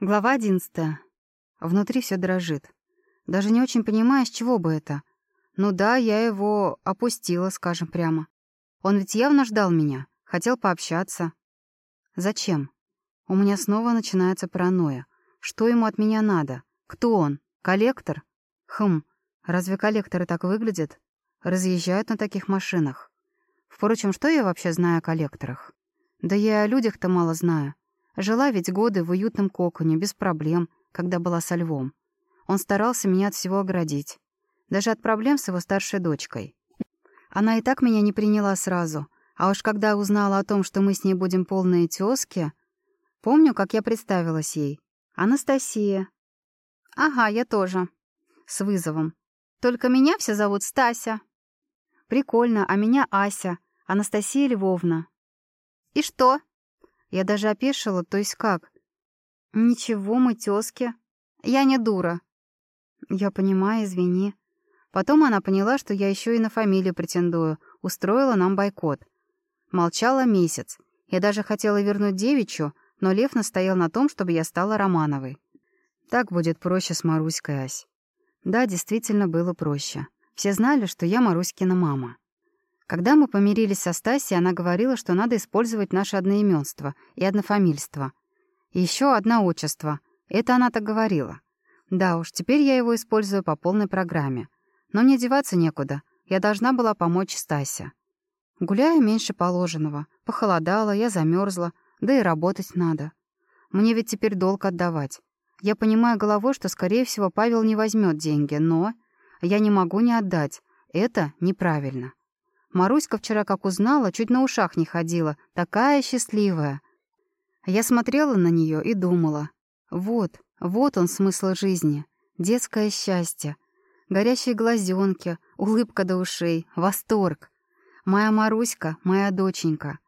Глава одиннадцатая. Внутри все дрожит. Даже не очень понимаю, с чего бы это. Ну да, я его опустила, скажем прямо. Он ведь явно ждал меня, хотел пообщаться. Зачем? У меня снова начинается паранойя. Что ему от меня надо? Кто он? Коллектор? Хм, разве коллекторы так выглядят? Разъезжают на таких машинах. Впрочем, что я вообще знаю о коллекторах? Да я о людях-то мало знаю. Жила ведь годы в уютном коконе, без проблем, когда была со львом. Он старался меня от всего оградить. Даже от проблем с его старшей дочкой. Она и так меня не приняла сразу. А уж когда узнала о том, что мы с ней будем полные тёзки... Помню, как я представилась ей. Анастасия. Ага, я тоже. С вызовом. Только меня все зовут Стася. Прикольно, а меня Ася. Анастасия Львовна. И что? Я даже опешила, то есть как? Ничего, мы тёзки. Я не дура. Я понимаю, извини. Потом она поняла, что я еще и на фамилию претендую, устроила нам бойкот. Молчала месяц. Я даже хотела вернуть девичью, но Лев настоял на том, чтобы я стала Романовой. Так будет проще с Маруськой, Ась. Да, действительно было проще. Все знали, что я Маруськина мама. Когда мы помирились со Стасией, она говорила, что надо использовать наше одноименство и однофамильство. Еще одно отчество. Это она так говорила. Да уж, теперь я его использую по полной программе. Но мне деваться некуда. Я должна была помочь Стасе. Гуляю меньше положенного. Похолодало, я замерзла, да и работать надо. Мне ведь теперь долг отдавать. Я понимаю головой, что, скорее всего, Павел не возьмет деньги, но я не могу не отдать. Это неправильно. Маруська вчера, как узнала, чуть на ушах не ходила. Такая счастливая. Я смотрела на нее и думала. Вот, вот он смысл жизни. Детское счастье. Горящие глазенки, улыбка до ушей, восторг. Моя Маруська, моя доченька.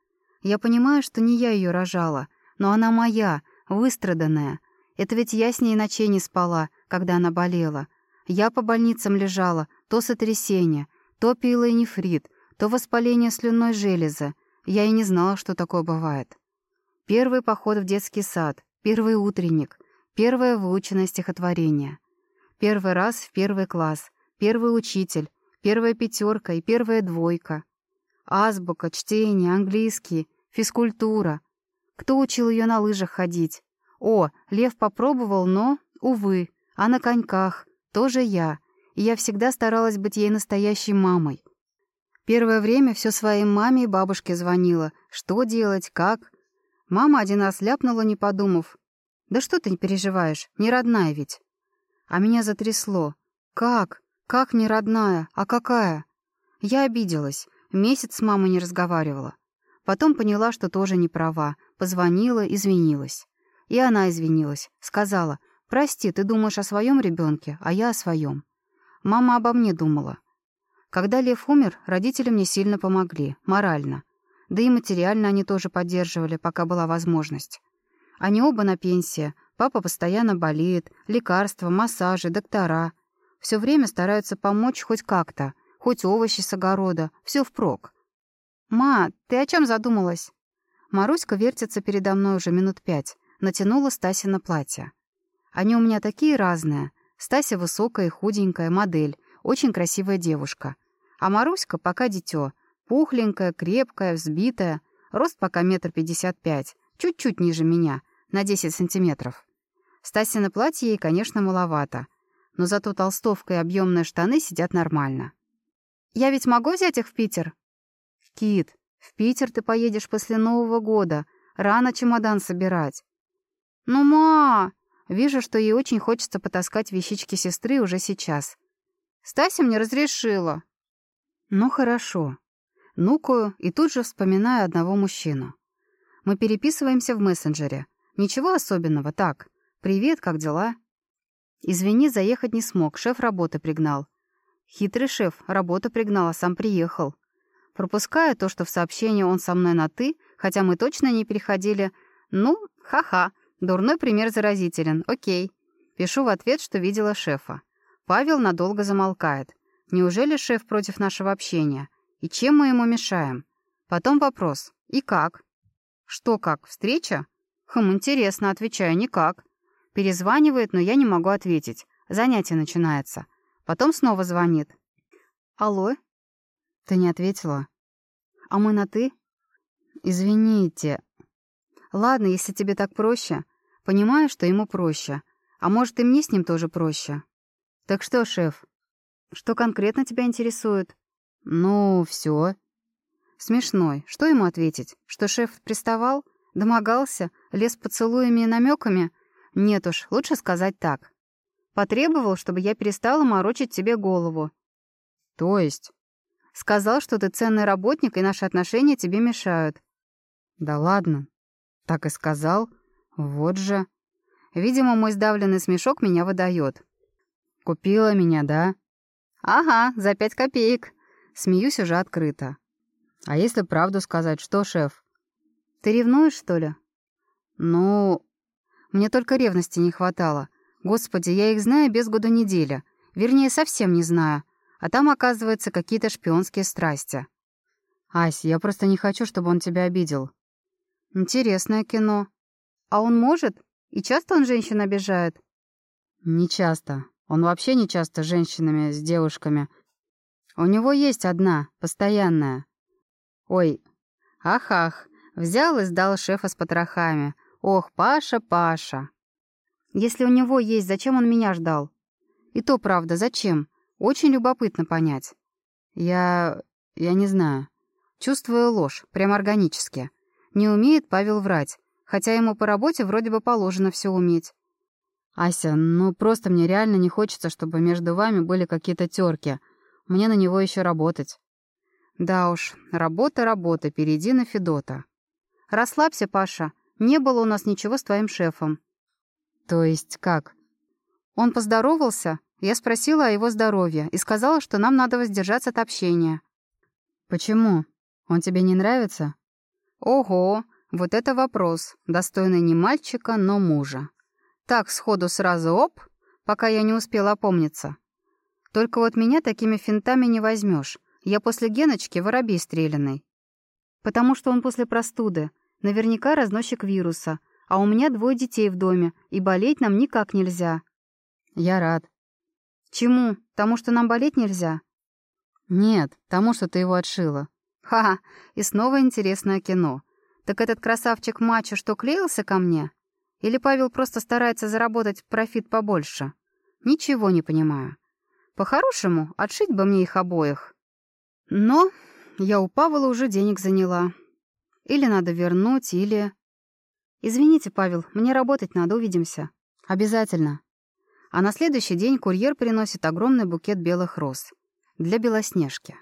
Я понимаю, что не я ее рожала, но она моя, выстраданная. Это ведь я с ней ночей не спала, когда она болела. Я по больницам лежала, то сотрясение, то пила и нефрит, то воспаление слюнной железы. Я и не знала, что такое бывает. Первый поход в детский сад, первый утренник, первое выученное стихотворение. Первый раз в первый класс, первый учитель, первая пятерка и первая двойка. Азбука, чтение, английский, физкультура. Кто учил ее на лыжах ходить? О, Лев попробовал, но, увы, а на коньках, тоже я. И я всегда старалась быть ей настоящей мамой. Первое время все своей маме и бабушке звонила. Что делать, как? Мама один раз ляпнула, не подумав. «Да что ты не переживаешь? Не родная ведь». А меня затрясло. «Как? Как не родная? А какая?» Я обиделась. Месяц с мамой не разговаривала. Потом поняла, что тоже не права. Позвонила, извинилась. И она извинилась. Сказала, «Прости, ты думаешь о своем ребенке, а я о своем». Мама обо мне думала. Когда Лев умер, родители мне сильно помогли, морально. Да и материально они тоже поддерживали, пока была возможность. Они оба на пенсии, папа постоянно болеет, лекарства, массажи, доктора. Все время стараются помочь хоть как-то, хоть овощи с огорода, все впрок. «Ма, ты о чем задумалась?» Маруська вертится передо мной уже минут пять, натянула Стася на платье. Они у меня такие разные. Стася высокая и худенькая, модель, очень красивая девушка. А Маруська пока дитё. Пухленькая, крепкая, взбитая. Рост пока метр пятьдесят пять. Чуть-чуть ниже меня. На десять сантиметров. Стасина платье ей, конечно, маловато. Но зато толстовка и объемные штаны сидят нормально. «Я ведь могу взять их в Питер?» «Кит, в Питер ты поедешь после Нового года. Рано чемодан собирать». «Ну, ма!» Вижу, что ей очень хочется потаскать вещички сестры уже сейчас. Стася мне разрешила. Ну, хорошо. Нукаю и тут же вспоминаю одного мужчину. Мы переписываемся в мессенджере. Ничего особенного, так. Привет, как дела? Извини, заехать не смог, шеф работы пригнал. Хитрый шеф, работу пригнал, а сам приехал. Пропуская то, что в сообщении он со мной на «ты», хотя мы точно не переходили, ну, ха-ха, дурной пример заразителен, окей. Пишу в ответ, что видела шефа. Павел надолго замолкает. Неужели шеф против нашего общения? И чем мы ему мешаем? Потом вопрос. И как? Что как? Встреча? Хм, интересно, отвечаю, никак. Перезванивает, но я не могу ответить. Занятие начинается. Потом снова звонит. «Алло?» «Ты не ответила?» «А мы на «ты»?» «Извините». «Ладно, если тебе так проще. Понимаю, что ему проще. А может, и мне с ним тоже проще. Так что, шеф, что конкретно тебя интересует? Ну, все. Смешной. Что ему ответить? Что шеф приставал? Домогался? Лез поцелуями и намеками? Нет уж, лучше сказать так. Потребовал, чтобы я перестала морочить тебе голову. То есть? Сказал, что ты ценный работник, и наши отношения тебе мешают. Да ладно. Так и сказал. Вот же. Видимо, мой сдавленный смешок меня выдает. Купила меня, да? «Ага, за пять копеек». Смеюсь уже открыто. «А если правду сказать, что, шеф?» «Ты ревнуешь, что ли?» «Ну...» «Мне только ревности не хватало. Господи, я их знаю без года неделя. Вернее, совсем не знаю. А там, оказывается, какие-то шпионские страсти». «Ась, я просто не хочу, чтобы он тебя обидел». «Интересное кино. А он может? И часто он женщин обижает?» «Не часто. Он вообще не часто с женщинами, с девушками. У него есть одна, постоянная. Ой, ах-ах, взял и сдал шефа с потрохами. Ох, Паша, Паша. Если у него есть, зачем он меня ждал? И то правда, зачем? Очень любопытно понять. Я... я не знаю. Чувствую ложь, прям органически. Не умеет Павел врать, хотя ему по работе вроде бы положено все уметь. «Ася, ну просто мне реально не хочется, чтобы между вами были какие-то терки. Мне на него еще работать». «Да уж, работа, работа, перейди на Федота». «Расслабься, Паша. Не было у нас ничего с твоим шефом». «То есть как?» Он поздоровался, я спросила о его здоровье и сказала, что нам надо воздержаться от общения. «Почему? Он тебе не нравится?» «Ого, вот это вопрос, достойный не мальчика, но мужа». Так, сходу сразу оп, пока я не успела опомниться. Только вот меня такими финтами не возьмешь. Я после Геночки воробей стреляный. Потому что он после простуды. Наверняка разносчик вируса. А у меня двое детей в доме, и болеть нам никак нельзя. Я рад. Чему? Тому, что нам болеть нельзя? Нет, тому, что ты его отшила. Ха-ха, и снова интересное кино. Так этот красавчик мачо, что клеился ко мне, или Павел просто старается заработать профит побольше? Ничего не понимаю. По-хорошему, отшить бы мне их обоих. Но я у Павла уже денег заняла. Или надо вернуть, или... Извините, Павел, мне работать надо, увидимся. Обязательно. А на следующий день курьер приносит огромный букет белых роз. Для Белоснежки.